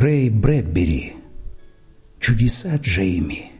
Рэй Брэдбери. Чудеса Джейми.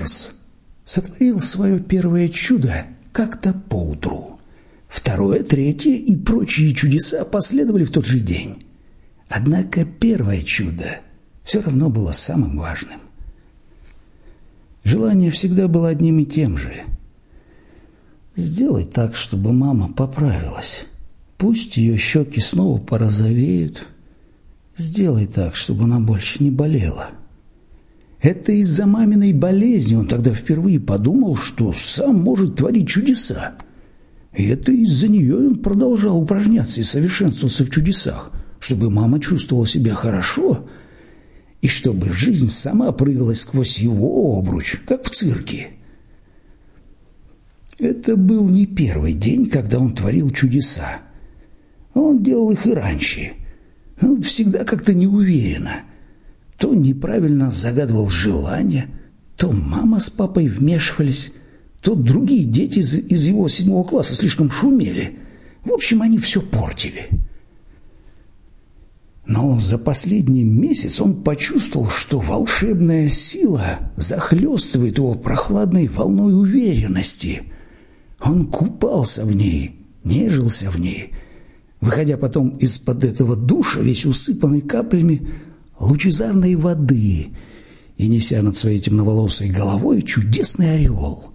Уинтерс сотворил свое первое чудо как-то поутру. Второе, третье и прочие чудеса последовали в тот же день. Однако первое чудо все равно было самым важным. Желание всегда было одним и тем же. Сделай так, чтобы мама поправилась. Пусть ее щеки снова порозовеют. Сделай так, чтобы она больше не болела. Это из-за маминой болезни он тогда впервые подумал, что сам может творить чудеса. И это из-за нее он продолжал упражняться и совершенствоваться в чудесах, чтобы мама чувствовала себя хорошо и чтобы жизнь сама прыгалась сквозь его обруч, как в цирке. Это был не первый день, когда он творил чудеса. Он делал их и раньше, но всегда как-то неуверенно – то неправильно загадывал желание, то мама с папой вмешивались, то другие дети из, из его седьмого класса слишком шумели. В общем, они все портили. Но за последний месяц он почувствовал, что волшебная сила захлестывает его прохладной волной уверенности. Он купался в ней, нежился в ней, выходя потом из-под этого душа, весь усыпанный каплями, лучезарной воды и неся над своей темноволосой головой чудесный ореол.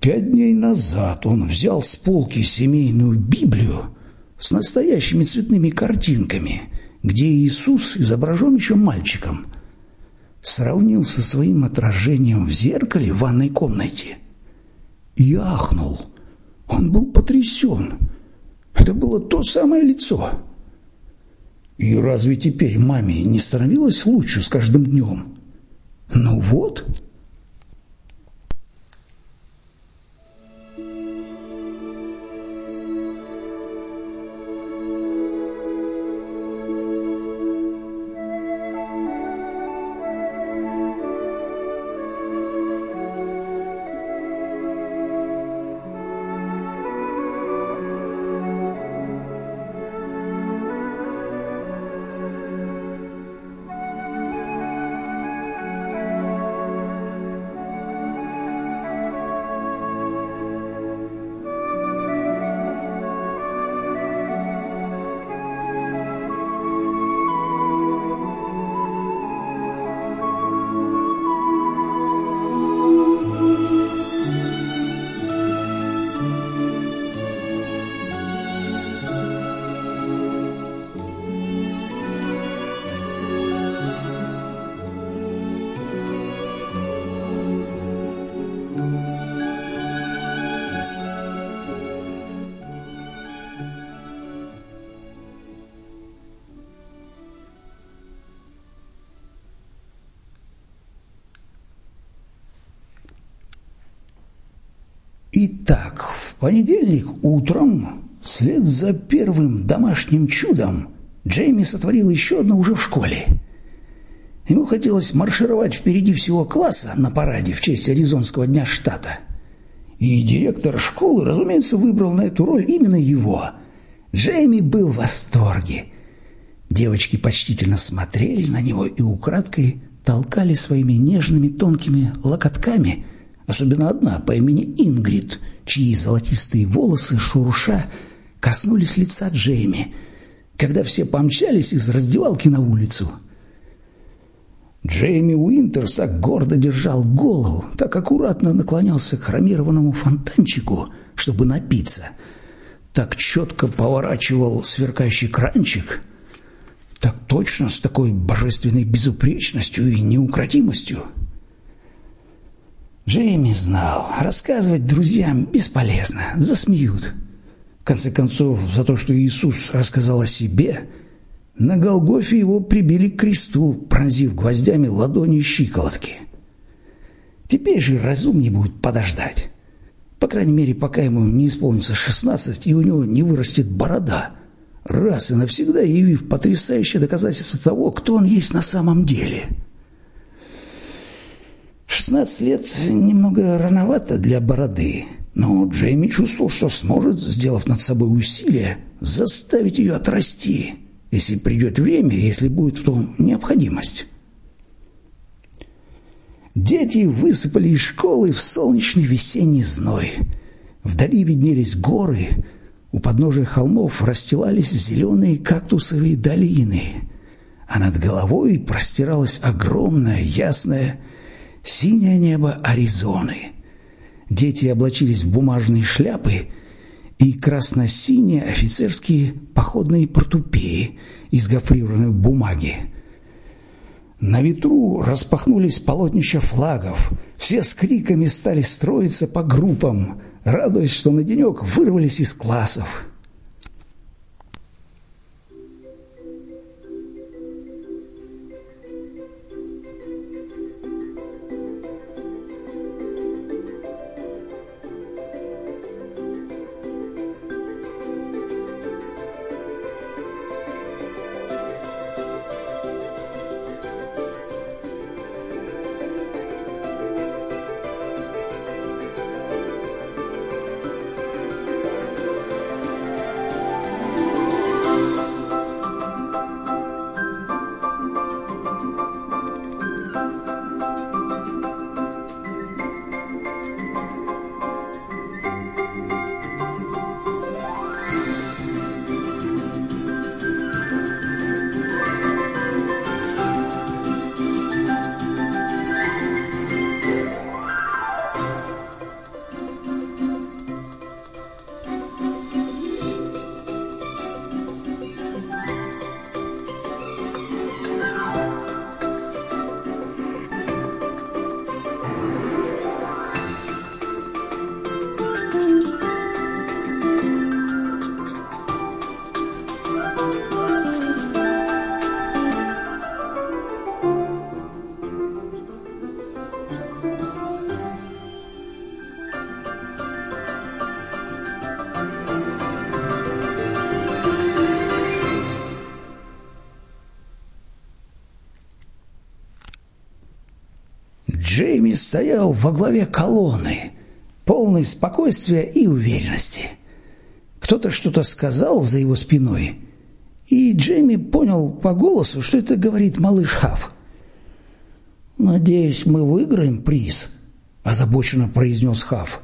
Пять дней назад он взял с полки семейную Библию с настоящими цветными картинками, где Иисус изображен еще мальчиком, сравнил со своим отражением в зеркале в ванной комнате и ахнул. Он был потрясен. Это было то самое лицо – и разве теперь маме не становилось лучше с каждым днем? Ну вот, Итак, в понедельник утром, вслед за первым домашним чудом, Джейми сотворил еще одно уже в школе. Ему хотелось маршировать впереди всего класса на параде в честь Аризонского дня штата. И директор школы, разумеется, выбрал на эту роль именно его. Джейми был в восторге. Девочки почтительно смотрели на него и украдкой толкали своими нежными тонкими локотками – особенно одна по имени Ингрид, чьи золотистые волосы шуруша коснулись лица Джейми, когда все помчались из раздевалки на улицу. Джейми Уинтерс так гордо держал голову, так аккуратно наклонялся к хромированному фонтанчику, чтобы напиться, так четко поворачивал сверкающий кранчик, так точно с такой божественной безупречностью и неукротимостью. Джейми знал, рассказывать друзьям бесполезно, засмеют. В конце концов, за то, что Иисус рассказал о себе – на Голгофе его прибили к кресту, пронзив гвоздями ладони и щиколотки. Теперь же разумнее будет подождать. По крайней мере, пока ему не исполнится шестнадцать и у него не вырастет борода, раз и навсегда явив потрясающее доказательство того, кто он есть на самом деле. Шестнадцать лет немного рановато для бороды, но Джейми чувствовал, что сможет, сделав над собой усилие, заставить ее отрасти – если придет время, если будет в том необходимость. Дети высыпали из школы в солнечный весенний зной. Вдали виднелись горы, у подножия холмов расстилались зеленые кактусовые долины, а над головой простиралось огромное, ясное, синее небо Аризоны. Дети облачились в бумажные шляпы и красно-синие офицерские походные портупеи из гофрированной бумаги. На ветру распахнулись полотнища флагов. Все с криками стали строиться по группам, радуясь, что на денек вырвались из классов. Джейми стоял во главе колонны, полный спокойствия и уверенности. Кто-то что-то сказал за его спиной, и Джейми понял по голосу, что это говорит малыш Хав. «Надеюсь, мы выиграем приз», – озабоченно произнес Хав.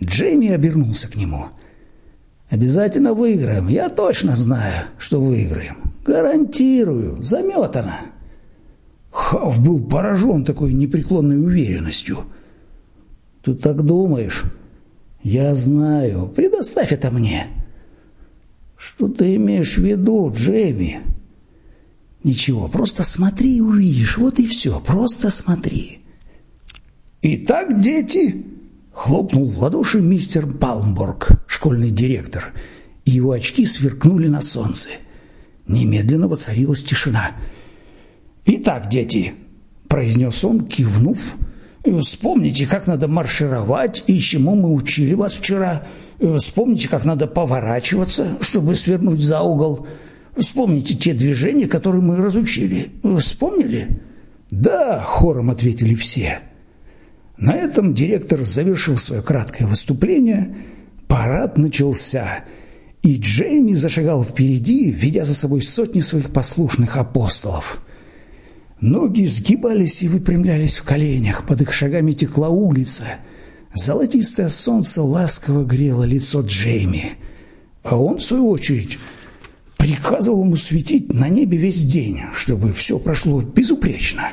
Джейми обернулся к нему. «Обязательно выиграем. Я точно знаю, что выиграем. Гарантирую. Заметано». Хав был поражен такой непреклонной уверенностью. «Ты так думаешь?» «Я знаю. Предоставь это мне». «Что ты имеешь в виду, Джейми?» «Ничего, просто смотри и увидишь. Вот и все. Просто смотри». «Итак, дети...» — хлопнул в ладоши мистер Балмборг, школьный директор, и его очки сверкнули на солнце. Немедленно воцарилась тишина — «Итак, дети», – произнес он, кивнув, – «вспомните, как надо маршировать и чему мы учили вас вчера. Вспомните, как надо поворачиваться, чтобы свернуть за угол. Вспомните те движения, которые мы разучили. Вспомнили?» «Да», – хором ответили все. На этом директор завершил свое краткое выступление. Парад начался, и Джейми зашагал впереди, ведя за собой сотни своих послушных апостолов – Ноги сгибались и выпрямлялись в коленях, под их шагами текла улица. Золотистое солнце ласково грело лицо Джейми, а он, в свою очередь, приказывал ему светить на небе весь день, чтобы все прошло безупречно.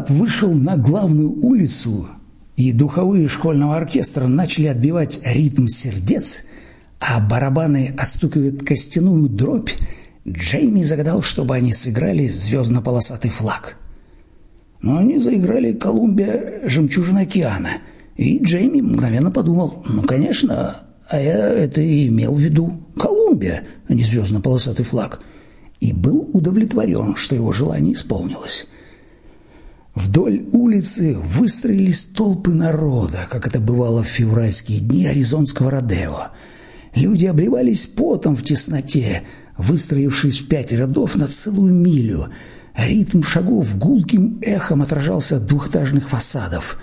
Парад вышел на главную улицу, и духовые школьного оркестра начали отбивать ритм сердец, а барабаны отстукивают костяную дробь, Джейми загадал, чтобы они сыграли звездно-полосатый флаг. Но они заиграли «Колумбия. Жемчужина океана», и Джейми мгновенно подумал, ну, конечно, а я это и имел в виду «Колумбия», а не звездно-полосатый флаг, и был удовлетворен, что его желание исполнилось. Вдоль улицы выстроились толпы народа, как это бывало в февральские дни аризонского Родео. Люди обливались потом в тесноте, выстроившись в пять рядов на целую милю. Ритм шагов гулким эхом отражался от двухэтажных фасадов.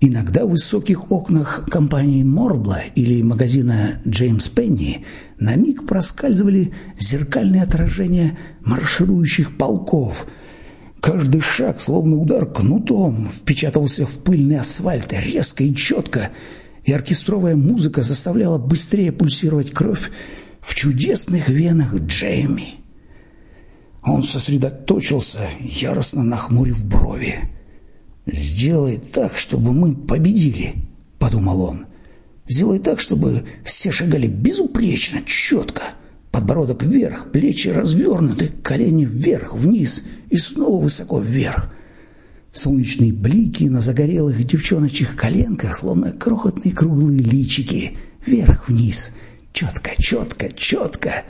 Иногда в высоких окнах компании Морбла или магазина Джеймс Пенни на миг проскальзывали зеркальные отражения марширующих полков – Каждый шаг, словно удар кнутом, впечатался в пыльный асфальт резко и четко, и оркестровая музыка заставляла быстрее пульсировать кровь в чудесных венах Джейми. Он сосредоточился, яростно нахмурив брови. «Сделай так, чтобы мы победили», — подумал он. «Сделай так, чтобы все шагали безупречно, четко» Подбородок вверх, плечи развернуты, колени вверх, вниз и снова высоко вверх. Солнечные блики на загорелых девчоночьих коленках, словно крохотные круглые личики, вверх-вниз, четко, четко, четко.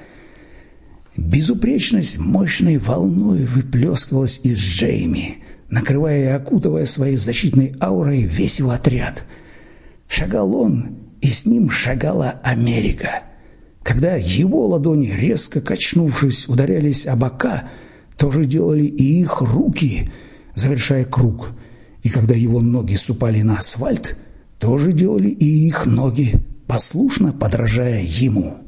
Безупречность мощной волной выплескивалась из Джейми, накрывая и окутывая своей защитной аурой весь его отряд. Шагал он, и с ним шагала Америка — когда его ладони, резко качнувшись, ударялись о бока, то же делали и их руки, завершая круг. И когда его ноги ступали на асфальт, тоже делали и их ноги, послушно подражая ему.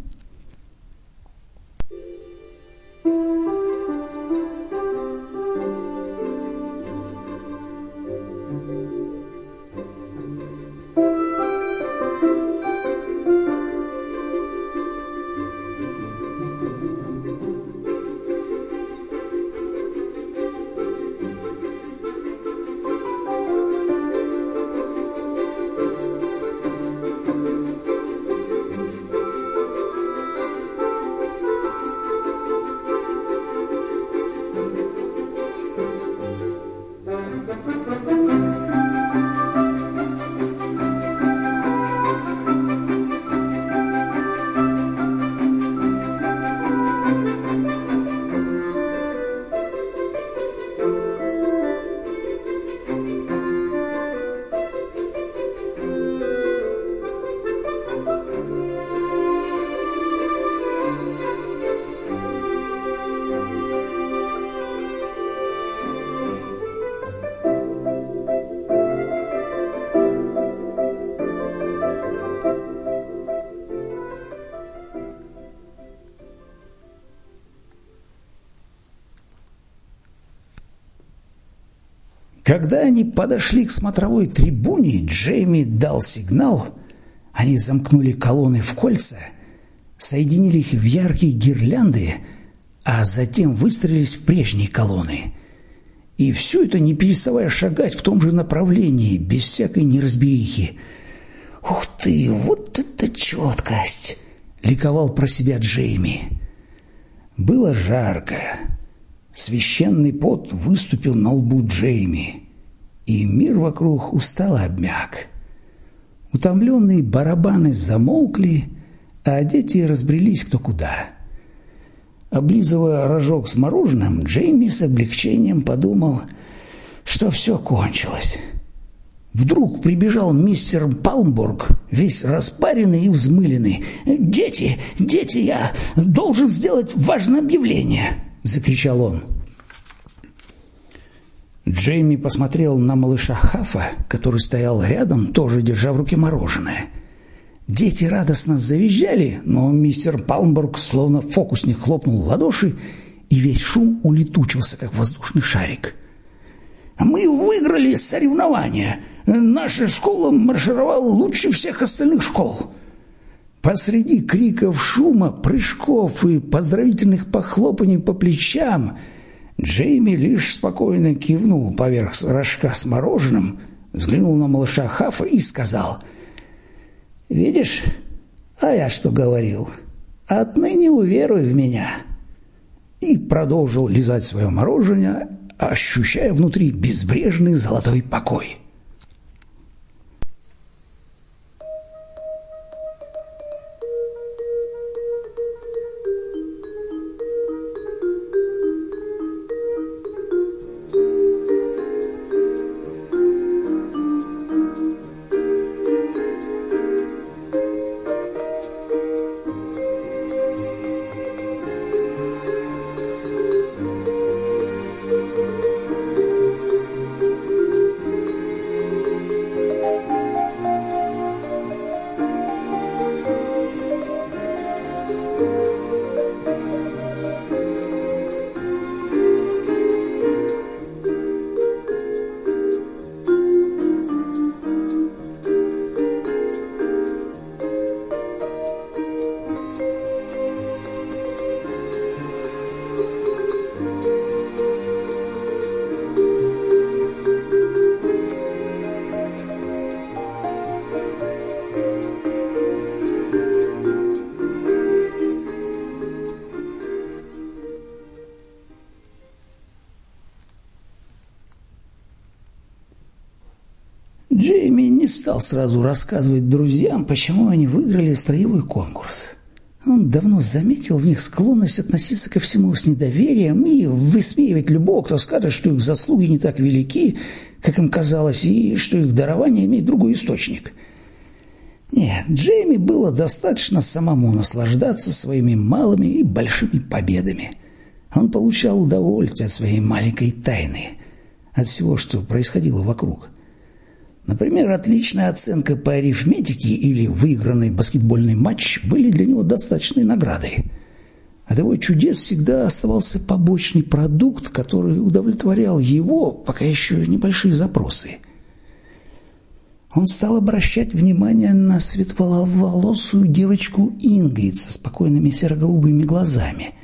Когда они подошли к смотровой трибуне, Джейми дал сигнал. Они замкнули колонны в кольца, соединили их в яркие гирлянды, а затем выстроились в прежние колонны. И все это не переставая шагать в том же направлении, без всякой неразберихи. «Ух ты, вот это четкость!» — ликовал про себя Джейми. Было жарко. Священный пот выступил на лбу Джейми, и мир вокруг устало обмяк. Утомленные барабаны замолкли, а дети разбрелись кто куда. Облизывая рожок с мороженым, Джейми с облегчением подумал, что все кончилось. Вдруг прибежал мистер Палмбург, весь распаренный и взмыленный. «Дети, дети, я должен сделать важное объявление!» — закричал он. Джейми посмотрел на малыша Хафа, который стоял рядом, тоже держа в руке мороженое. Дети радостно завизжали, но мистер Палмбург словно фокусник хлопнул в ладоши, и весь шум улетучился, как воздушный шарик. «Мы выиграли соревнование!» Наша школа маршировала лучше всех остальных школ. Посреди криков шума, прыжков и поздравительных похлопаний по плечам Джейми лишь спокойно кивнул поверх рожка с мороженым, взглянул на малыша Хафа и сказал «Видишь, а я что говорил? Отныне уверуй в меня». И продолжил лизать свое мороженое, ощущая внутри безбрежный золотой покой. Стал сразу рассказывать друзьям, почему они выиграли строевой конкурс. Он давно заметил в них склонность относиться ко всему с недоверием и высмеивать любого, кто скажет, что их заслуги не так велики, как им казалось, и что их дарование имеет другой источник. Нет, Джейми было достаточно самому наслаждаться своими малыми и большими победами. Он получал удовольствие от своей маленькой тайны, от всего, что происходило вокруг – Например, отличная оценка по арифметике или выигранный баскетбольный матч были для него достаточной наградой. От его чудес всегда оставался побочный продукт, который удовлетворял его, пока еще небольшие запросы. Он стал обращать внимание на светловолосую девочку Ингрид со спокойными серо-голубыми глазами.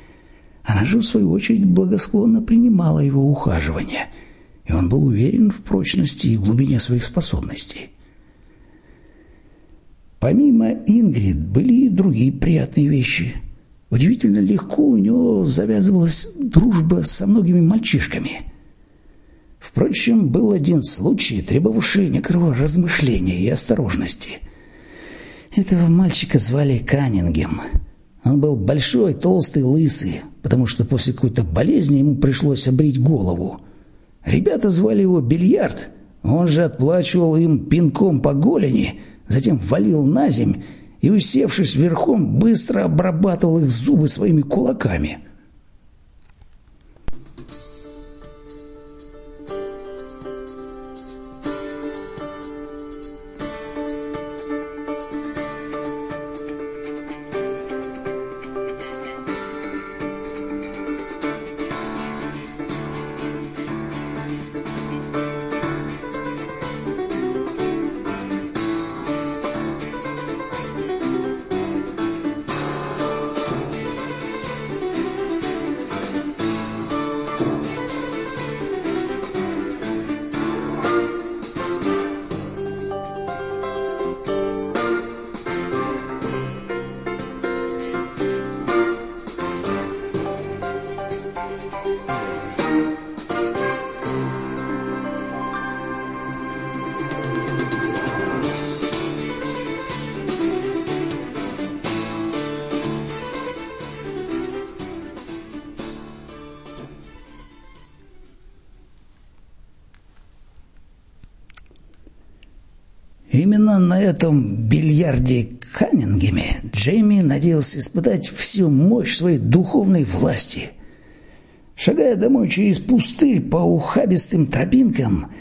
Она же, в свою очередь, благосклонно принимала его ухаживание – и он был уверен в прочности и глубине своих способностей. Помимо Ингрид были и другие приятные вещи. Удивительно легко у него завязывалась дружба со многими мальчишками. Впрочем, был один случай, требовавший некоторого размышления и осторожности. Этого мальчика звали Каннингем. Он был большой, толстый, лысый, потому что после какой-то болезни ему пришлось обрить голову – Ребята звали его Бильярд. Он же отплачивал им пинком по голени, затем валил на земь и, усевшись верхом, быстро обрабатывал их зубы своими кулаками – На этом бильярде Каннингеме Джейми надеялся испытать всю мощь своей духовной власти. Шагая домой через пустырь по ухабистым тропинкам,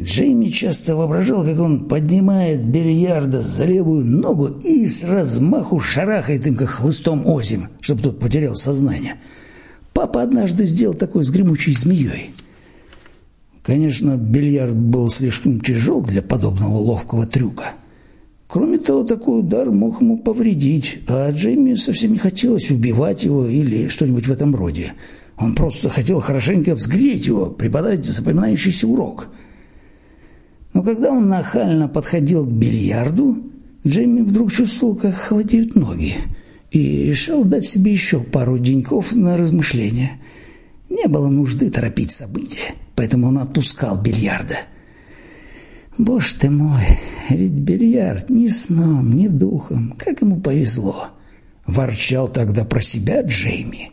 Джейми часто воображал, как он поднимает бильярда за левую ногу и с размаху шарахает им, как хлыстом озим, чтобы тот потерял сознание. Папа однажды сделал такой с гремучей змеей. Конечно, бильярд был слишком тяжел для подобного ловкого трюка. Кроме того, такой удар мог ему повредить, а Джейми совсем не хотелось убивать его или что-нибудь в этом роде. Он просто хотел хорошенько взгреть его, преподать запоминающийся урок – но когда он нахально подходил к бильярду, Джейми вдруг чувствовал, как холодеют ноги, и решил дать себе еще пару деньков на размышления. Не было нужды торопить события, поэтому он отпускал бильярда. Боже ты мой, ведь бильярд ни сном, ни духом, как ему повезло. Ворчал тогда про себя Джейми.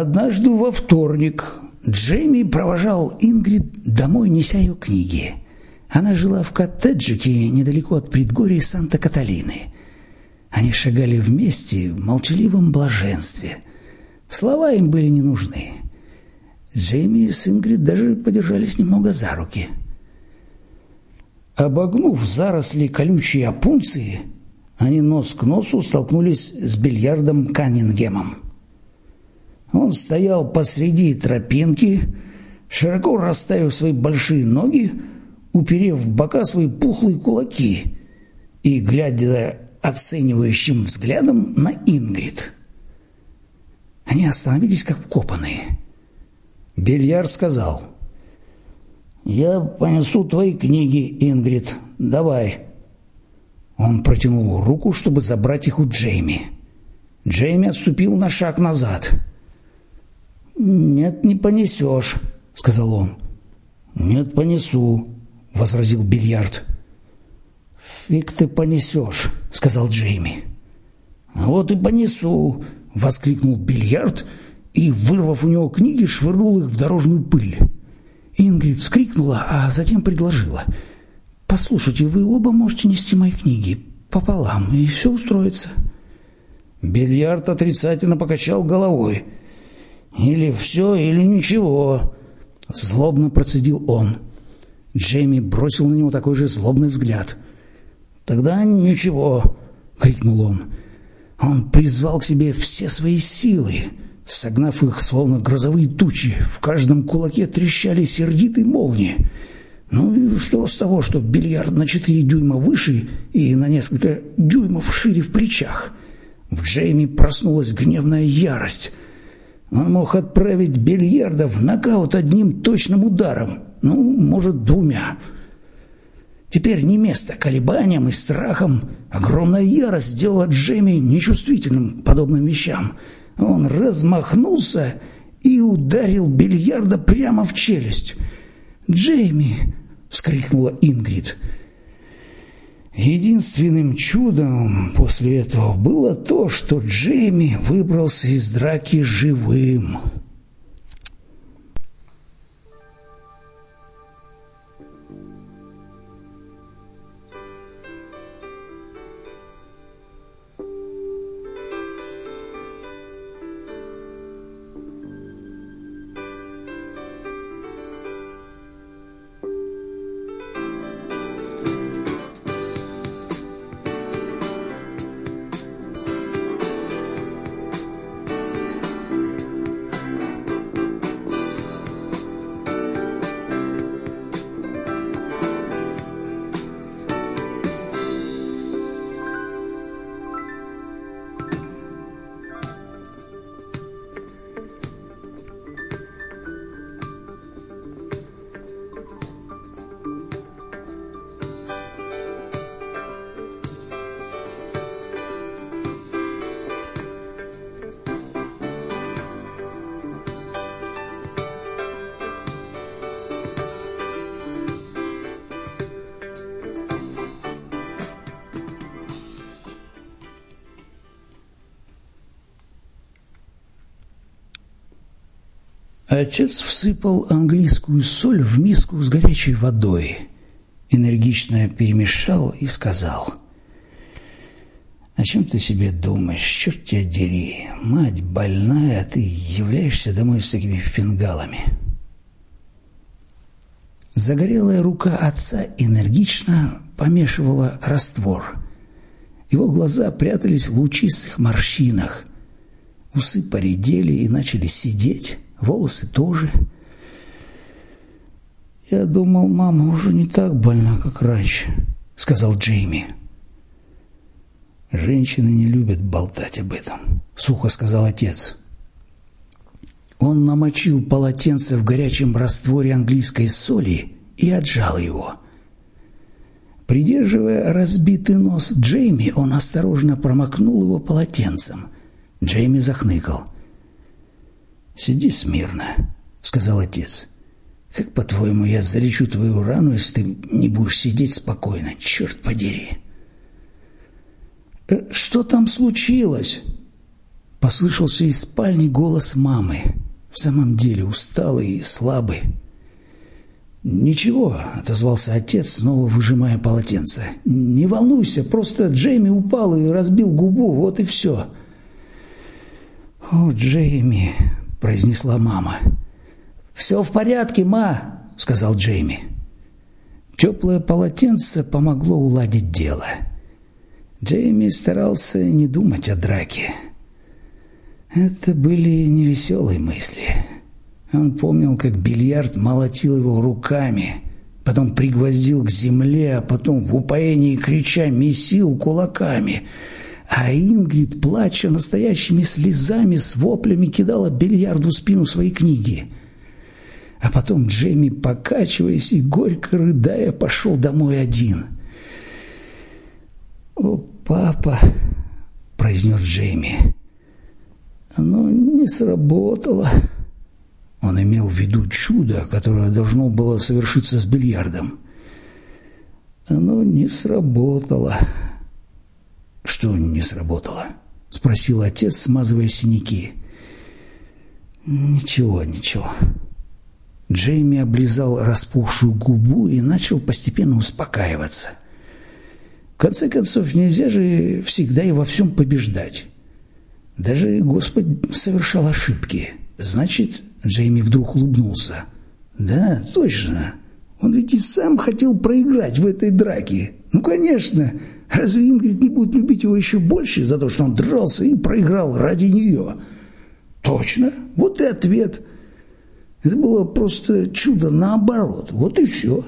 Однажды во вторник Джейми провожал Ингрид домой, неся ее книги. Она жила в коттеджике недалеко от предгорий Санта-Каталины. Они шагали вместе в молчаливом блаженстве. Слова им были не нужны. Джейми с Ингрид даже подержались немного за руки. Обогнув заросли колючей опунции, они нос к носу столкнулись с бильярдом Каннингемом. Он стоял посреди тропинки, широко расставив свои большие ноги, уперев в бока свои пухлые кулаки и глядя оценивающим взглядом на Ингрид. Они остановились как вкопанные. Бельяр сказал, «Я понесу твои книги, Ингрид, давай». Он протянул руку, чтобы забрать их у Джейми. Джейми отступил на шаг назад – «Нет, не понесешь», — сказал он. «Нет, понесу», — возразил Бильярд. «Фиг ты понесешь», — сказал Джейми. «А вот и понесу», — воскликнул Бильярд и, вырвав у него книги, швырнул их в дорожную пыль. Ингрид вскрикнула, а затем предложила. «Послушайте, вы оба можете нести мои книги пополам, и все устроится». Бильярд отрицательно покачал головой — «Или все, или ничего», — злобно процедил он. Джейми бросил на него такой же злобный взгляд. «Тогда ничего», — крикнул он. Он призвал к себе все свои силы, согнав их, словно грозовые тучи. В каждом кулаке трещали сердитые молнии. Ну и что с того, что бильярд на четыре дюйма выше и на несколько дюймов шире в плечах? В Джейми проснулась гневная ярость — он мог отправить Бильярда в нокаут одним точным ударом, ну, может, двумя. Теперь не место колебаниям и страхам. Огромная ярость сделала Джейми нечувствительным к подобным вещам. Он размахнулся и ударил бильярда прямо в челюсть. «Джейми!» — вскрикнула Ингрид. Единственным чудом после этого было то, что Джейми выбрался из драки живым. Отец всыпал английскую соль в миску с горячей водой, энергично перемешал и сказал – о чем ты себе думаешь? Черт тебя дери. Мать больная, а ты являешься домой с такими фингалами. Загорелая рука отца энергично помешивала раствор. Его глаза прятались в лучистых морщинах. Усы поредели и начали сидеть волосы тоже. «Я думал, мама уже не так больна, как раньше», — сказал Джейми. «Женщины не любят болтать об этом», — сухо сказал отец. Он намочил полотенце в горячем растворе английской соли и отжал его. Придерживая разбитый нос Джейми, он осторожно промокнул его полотенцем. Джейми захныкал — «Сиди смирно», — сказал отец. «Как, по-твоему, я залечу твою рану, если ты не будешь сидеть спокойно? Черт подери!» «Э, «Что там случилось?» Послышался из спальни голос мамы, в самом деле усталый и слабый. «Ничего», — отозвался отец, снова выжимая полотенце. «Не волнуйся, просто Джейми упал и разбил губу, вот и все». «О, Джейми!» – произнесла мама. «Все в порядке, ма», – сказал Джейми. Теплое полотенце помогло уладить дело. Джейми старался не думать о драке. Это были невеселые мысли. Он помнил, как бильярд молотил его руками, потом пригвоздил к земле, а потом в упоении крича месил кулаками – а Ингрид, плача настоящими слезами, с воплями кидала бильярду спину своей книги. А потом Джейми, покачиваясь и горько рыдая, пошел домой один. «О, папа!» – произнес Джейми. «Оно не сработало». Он имел в виду чудо, которое должно было совершиться с бильярдом. «Оно не сработало». «Что не сработало?» — спросил отец, смазывая синяки. «Ничего, ничего». Джейми облизал распухшую губу и начал постепенно успокаиваться. В конце концов, нельзя же всегда и во всем побеждать. Даже Господь совершал ошибки. Значит, Джейми вдруг улыбнулся. «Да, точно. Он ведь и сам хотел проиграть в этой драке. Ну, конечно, Разве Ингрид не будет любить его еще больше за то, что он дрался и проиграл ради нее? Точно. Вот и ответ. Это было просто чудо наоборот. Вот и все.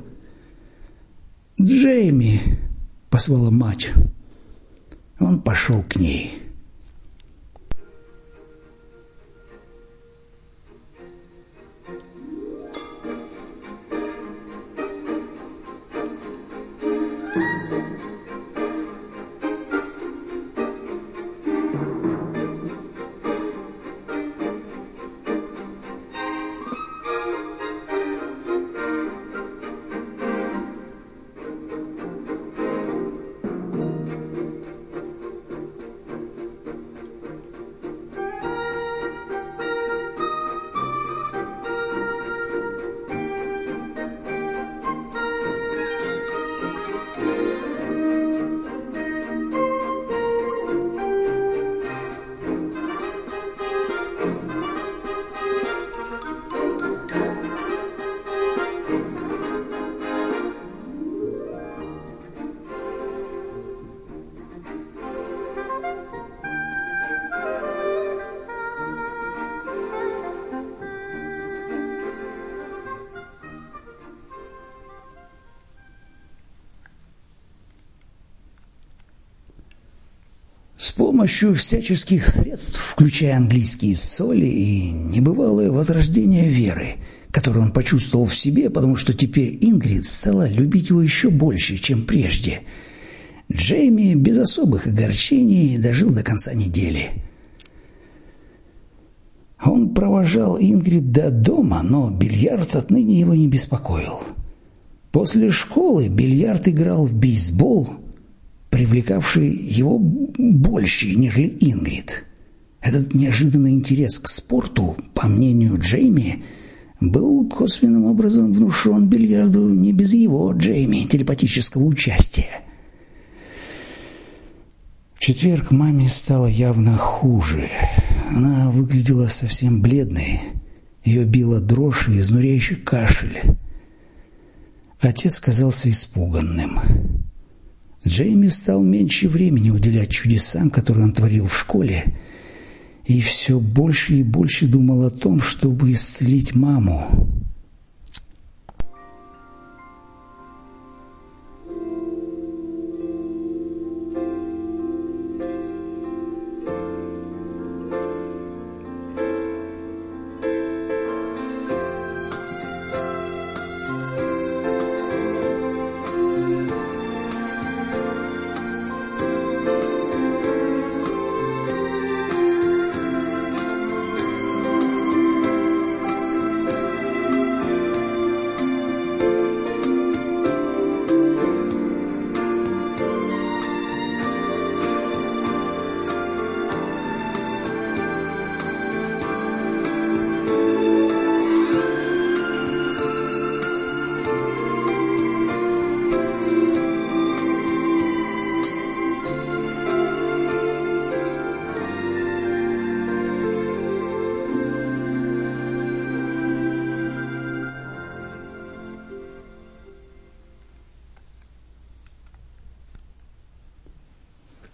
«Джейми!» – позвала мать. Он пошел к ней. Помощью всяческих средств, включая английские соли и небывалое возрождение веры, которое он почувствовал в себе, потому что теперь Ингрид стала любить его еще больше, чем прежде. Джейми без особых огорчений дожил до конца недели. Он провожал Ингрид до дома, но бильярд отныне его не беспокоил. После школы бильярд играл в бейсбол – привлекавший его больше, нежели Ингрид. Этот неожиданный интерес к спорту, по мнению Джейми, был косвенным образом внушен бильярду не без его, Джейми, телепатического участия. В четверг маме стало явно хуже. Она выглядела совсем бледной. Ее била дрожь и изнуряющий кашель. Отец казался испуганным. Джейми стал меньше времени уделять чудесам, которые он творил в школе, и все больше и больше думал о том, чтобы исцелить маму.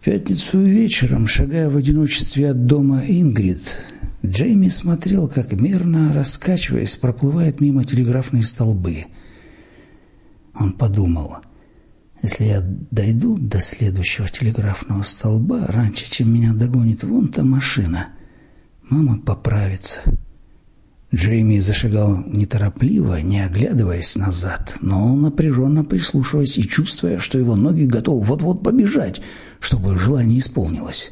Пятницу вечером, шагая в одиночестве от дома Ингрид, Джейми смотрел, как мерно, раскачиваясь, проплывает мимо телеграфные столбы. Он подумал, если я дойду до следующего телеграфного столба раньше, чем меня догонит вон та машина, мама поправится. Джейми зашагал неторопливо, не оглядываясь назад, но напряженно прислушиваясь и чувствуя, что его ноги готовы вот-вот побежать, чтобы желание исполнилось.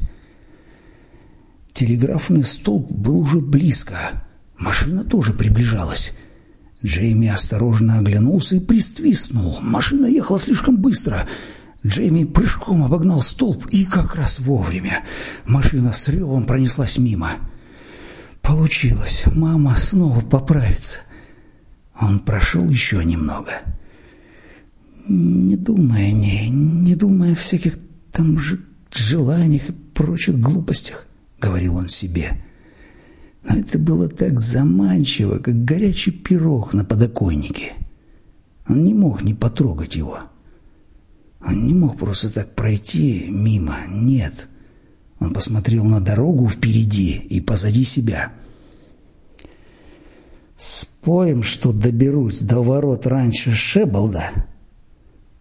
Телеграфный столб был уже близко. Машина тоже приближалась. Джейми осторожно оглянулся и приствистнул. Машина ехала слишком быстро. Джейми прыжком обогнал столб и как раз вовремя. Машина с ревом пронеслась мимо. Получилось. Мама снова поправится. Он прошел еще немного. Не думая о ней, не думая о всяких там же желаниях и прочих глупостях, говорил он себе. Но это было так заманчиво, как горячий пирог на подоконнике. Он не мог не потрогать его. Он не мог просто так пройти мимо. Нет. Он посмотрел на дорогу впереди и позади себя. «Спорим, что доберусь до ворот раньше Шебалда?»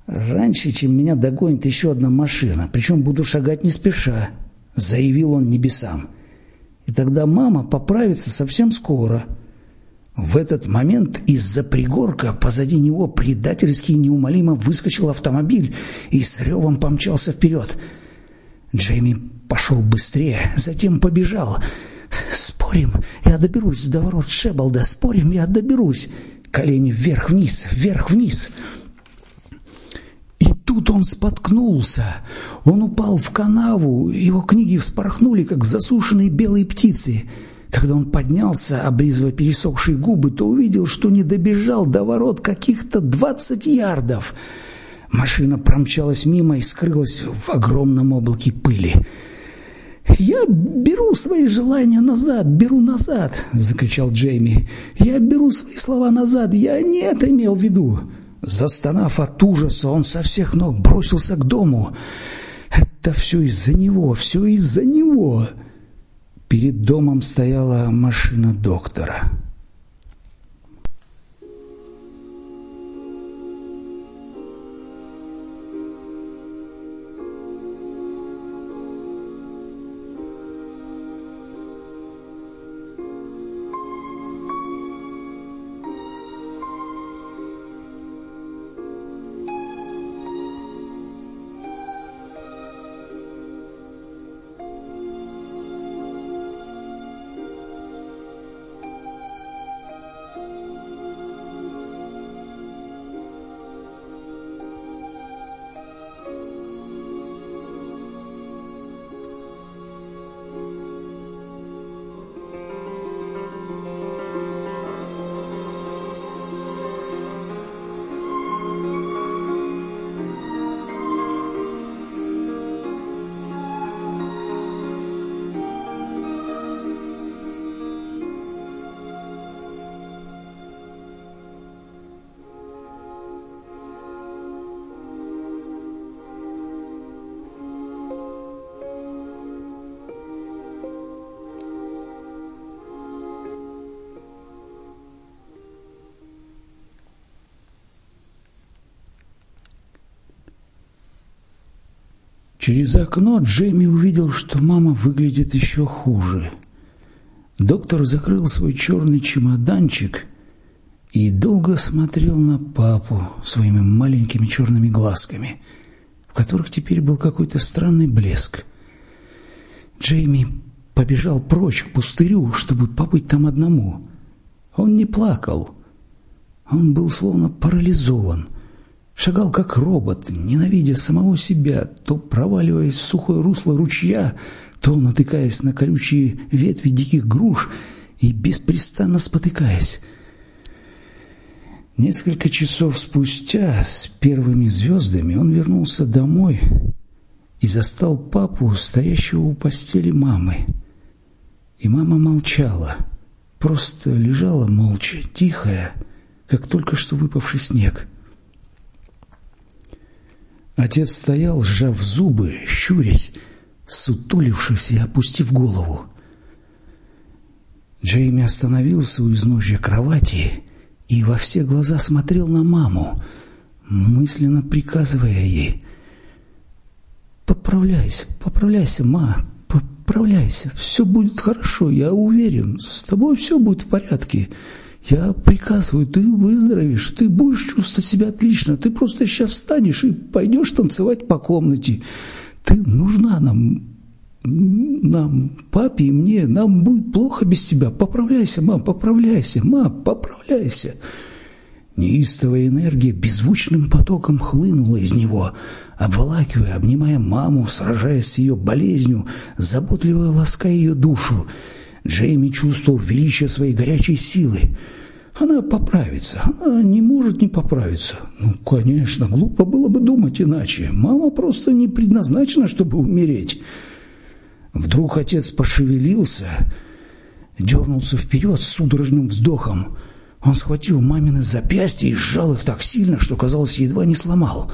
«Раньше, чем меня догонит еще одна машина, причем буду шагать не спеша», — заявил он небесам. «И тогда мама поправится совсем скоро». В этот момент из-за пригорка позади него предательски и неумолимо выскочил автомобиль и с ревом помчался вперед. Джейми пошел быстрее, затем побежал. «Спорим, я доберусь до ворот Шебалда, спорим, я доберусь!» Колени вверх-вниз, вверх-вниз. И тут он споткнулся. Он упал в канаву, его книги вспорхнули, как засушенные белые птицы. Когда он поднялся, облизывая пересохшие губы, то увидел, что не добежал до ворот каких-то двадцать ярдов. Машина промчалась мимо и скрылась в огромном облаке пыли. «Я беру свои желания назад, беру назад!» – закричал Джейми. «Я беру свои слова назад, я не это имел в виду!» Застонав от ужаса, он со всех ног бросился к дому. «Это все из-за него, все из-за него!» Перед домом стояла машина доктора. Через окно Джейми увидел, что мама выглядит еще хуже. Доктор закрыл свой черный чемоданчик и долго смотрел на папу своими маленькими черными глазками, в которых теперь был какой-то странный блеск. Джейми побежал прочь к пустырю, чтобы побыть там одному. Он не плакал. Он был словно парализован. Шагал как робот, ненавидя самого себя, то проваливаясь в сухое русло ручья, то натыкаясь на колючие ветви диких груш и беспрестанно спотыкаясь. Несколько часов спустя с первыми звездами он вернулся домой и застал папу, стоящего у постели мамы. И мама молчала, просто лежала молча, тихая, как только что выпавший снег. Отец стоял, сжав зубы, щурясь, сутулившись и опустив голову. Джейми остановился у изножья кровати и во все глаза смотрел на маму, мысленно приказывая ей «Поправляйся, поправляйся, ма, поправляйся, все будет хорошо, я уверен, с тобой все будет в порядке». Я приказываю, ты выздоровеешь, ты будешь чувствовать себя отлично. Ты просто сейчас встанешь и пойдешь танцевать по комнате. Ты нужна нам, нам, папе и мне. Нам будет плохо без тебя. Поправляйся, мам, поправляйся, мам, поправляйся. Неистовая энергия беззвучным потоком хлынула из него, обволакивая, обнимая маму, сражаясь с ее болезнью, заботливо лаская ее душу. Джейми чувствовал величие своей горячей силы. Она поправится, она не может не поправиться. Ну, конечно, глупо было бы думать иначе. Мама просто не предназначена, чтобы умереть. Вдруг отец пошевелился, дернулся вперед с судорожным вздохом. Он схватил мамины запястья и сжал их так сильно, что, казалось, едва не сломал.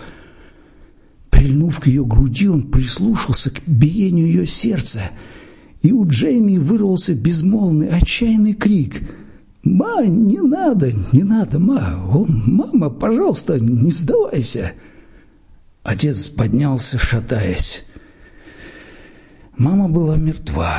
Прильнув к ее груди, он прислушался к биению ее сердца — и у Джейми вырвался безмолвный, отчаянный крик. «Ма, не надо, не надо, ма! О, мама, пожалуйста, не сдавайся!» Отец поднялся, шатаясь. Мама была мертва.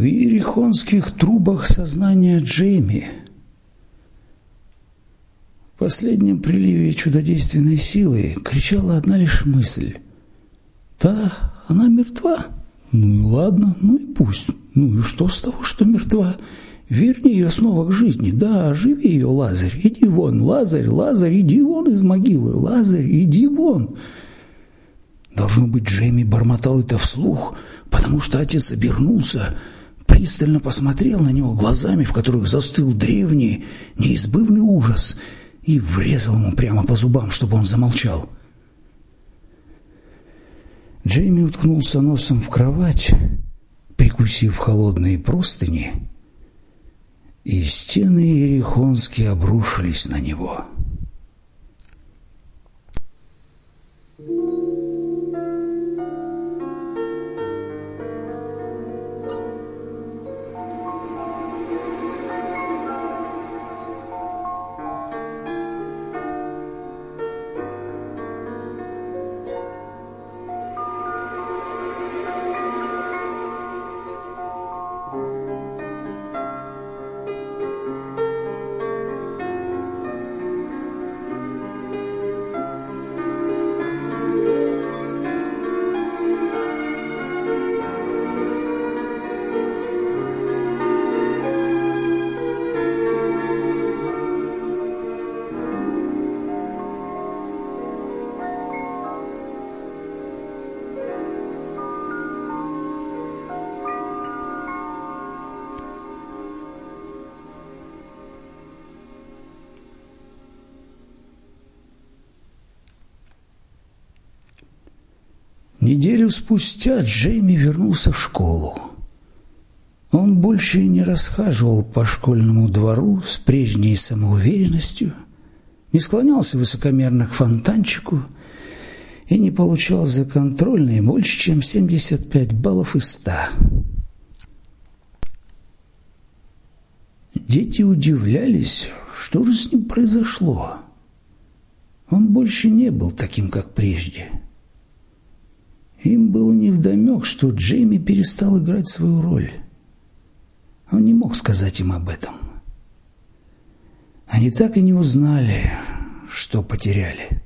В иерихонских трубах сознания Джейми в последнем приливе чудодейственной силы кричала одна лишь мысль. «Да, она мертва. Ну и ладно, ну и пусть. Ну и что с того, что мертва? Верни ее снова к жизни. Да, живи ее, Лазарь. Иди вон, Лазарь, Лазарь, иди вон из могилы. Лазарь, иди вон». Должно быть, Джейми бормотал это вслух, потому что отец обернулся – пристально посмотрел на него глазами, в которых застыл древний, неизбывный ужас, и врезал ему прямо по зубам, чтобы он замолчал. Джейми уткнулся носом в кровать, прикусив холодные простыни, и стены Ерехонские обрушились на него. Неделю спустя Джейми вернулся в школу. Он больше не расхаживал по школьному двору с прежней самоуверенностью, не склонялся высокомерно к фонтанчику и не получал за контрольные больше, чем 75 баллов из 100. Дети удивлялись, что же с ним произошло. Он больше не был таким, как прежде. Им было невдомек, что Джейми перестал играть свою роль. Он не мог сказать им об этом. Они так и не узнали, что потеряли.